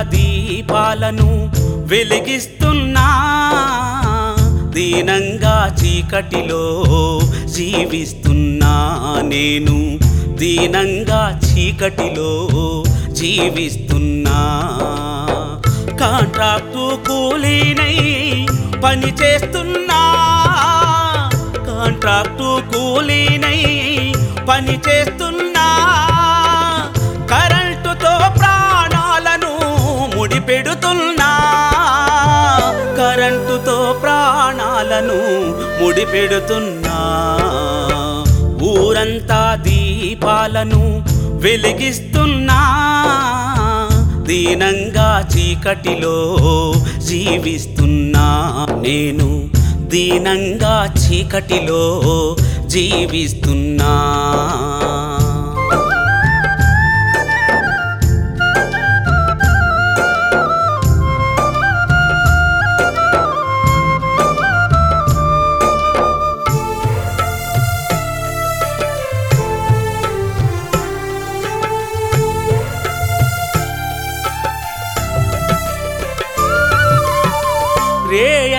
దీపాలను వెలిగిస్తున్నా. దీనంగా చీకటిలో జీవిస్తున్నా నేను. దీనంగా చీకటిలో జీవిస్తున్నా. కాంట్రాక్టు కూలీనై పని చేస్తున్నా. కాంట్రాక్టు కూలీనై పని చేస్తున్నా. పెడుతున్నా. కరెంటుతో ప్రాణాలను ముడిపెడుతున్నా. ఊరంతా దీపాలను వెలిగిస్తున్నా. దీనంగా చీకటిలో జీవిస్తున్నా. నేను దీనంగా చీకటిలో జీవిస్తున్నా.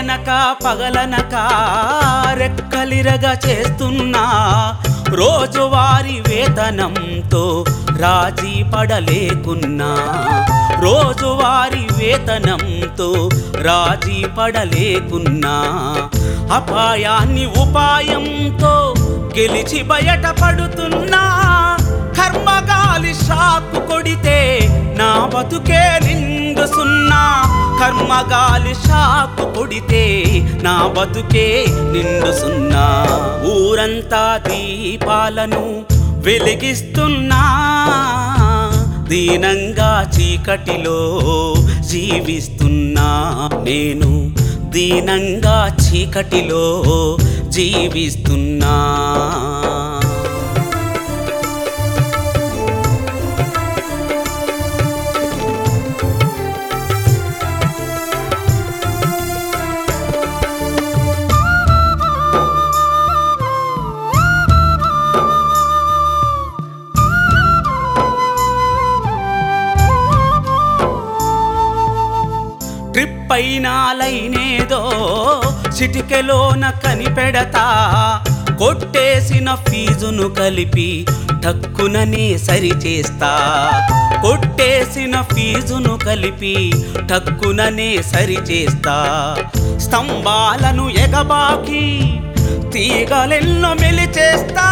రేయనక పగలనక రెక్కలిరగా చేస్తున్నా. రోజువారి వేతనంతో రాజీ పడలేకున్నా. రోజువారి వేతనంతో రాజీ పడలేకున్నా. అపాయాన్ని ఉపాయంతో గెలిచి బయట పడుతున్నా. కర్మగాలి షాకు కొడితే నా బతుకే నిండుసున్నా. కర్మగాలి షాకు పొడితే నా బతుకే నిండు సున్నా. ఊరంతా దీపాలను వెలిగిస్తున్నా. దీనంగా చీకటిలో జీవిస్తున్నా నేను. దీనంగా చీకటిలో జీవిస్తున్నా. పైనాలైనేదో చిటికెలోన కనిపెడతా. కొట్టేసిన ఫీజును కలిపి టక్కుననే సరిచేస్తా. కొట్టేసిన ఫీజును కలిపి టక్కుననే సరిచేస్తా. స్తంభాలను ఎగబాకి తీగలెల్లో మెలిచేస్తా.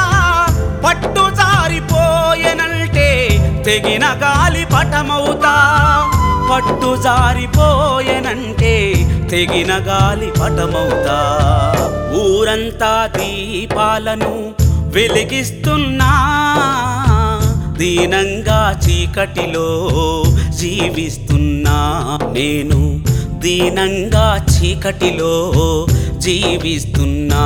పట్టు జారిపోయెనంటే తెగిన గాలి పటమవుతా. పట్టు జారిపోయెనంటే తెగిన గాలి పటమవుతా. ఊరంతా దీపాలను వెలిగిస్తున్నా. దీనంగా చీకటిలో జీవిస్తున్నా. నేను దీనంగా చీకటిలో జీవిస్తున్నా.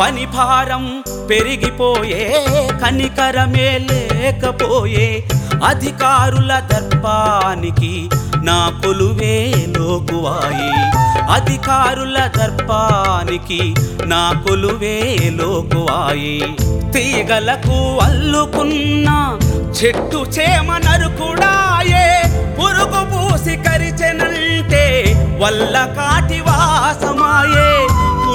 పని భారం పెరిగిపోయే కనికరమే లేకపోయే అధికారుల దర్పానికి నా కొలువే లోకువాయి. అధికారుల దర్పానికి నా కొలువే లోకువాయి. తీగలకు అల్లుకున్న చెట్టు చేమ నరుకుడాయే. పురుగు పూసి కరిచెనంటే వల్ల కాటి వాసమాయే.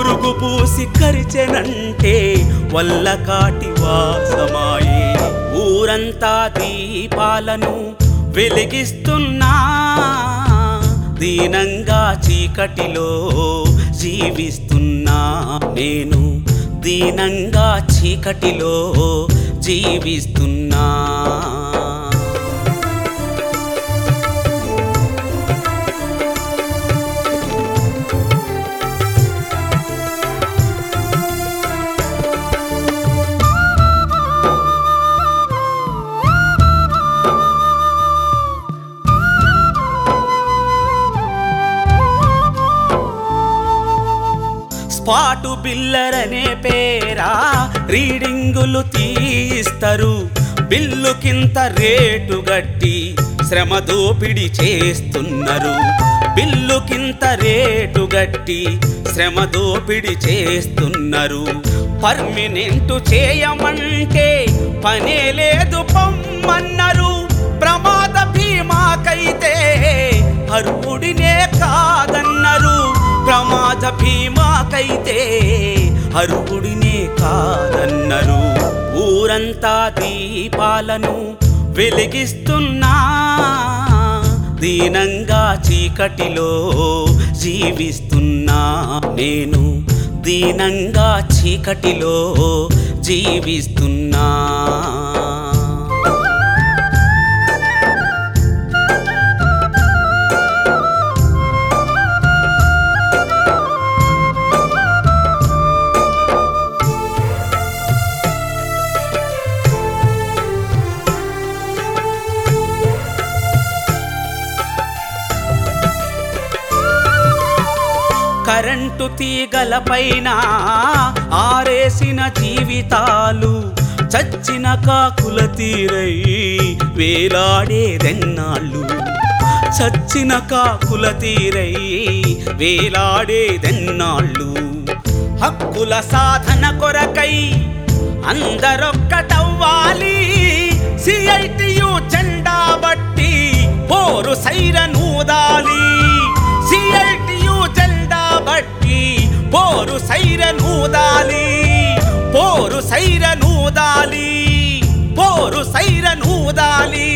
పురుగు పూసి కరిచెనంటే వల్ల కాటి వాసమాయే. ఊరంతా దీపాలను వెలిగిస్తున్నా. దీనంగా చీకటిలో జీవిస్తున్నా. నేను దీనంగా చీకటిలో జీవిస్తున్నా. స్పాటు బిల్లర్ అనే పేరా? రీడింగులు తీస్తారు బిల్లుకింత రేటు గట్టి శ్రమ దోపిడి చేస్తున్నారు. బిల్లుకింత రేటు గట్టి శ్రమ దోపిడి చేస్తున్నారు. పర్మినెంట్ చేయమంటే పనే లేదు పొమ్మన్నారు అర్హుడినే కాదన్నరు. ఊరంతా దీపాలను వెలిగిస్తున్నా. దీనంగా చీకటిలో జీవిస్తున్నా నేను. దీనంగా చీకటిలో జీవిస్తున్నా. కరెంటు తీగలపైన ఆరేసిన జీవితాలు చచ్చిన కాకుల తీరై వేలాడేదెన్నాళ్ళు? చచ్చిన కాకుల తీరై వేలాడేదెన్నాళ్ళు? హక్కుల సాధన కొరకై అందరొక్కటవ్వాలి సిఐటియు జెండా బట్టి పోరు సైరనూదాలి నూదాలి సిఐ పోగొట్టి పోరు సైరను దాలి పోరు సైరను దాలి పోరు సైరను దాలి.